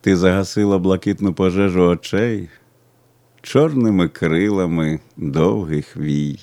Ти загасила блакитну пожежу очей чорними крилами довгих вій.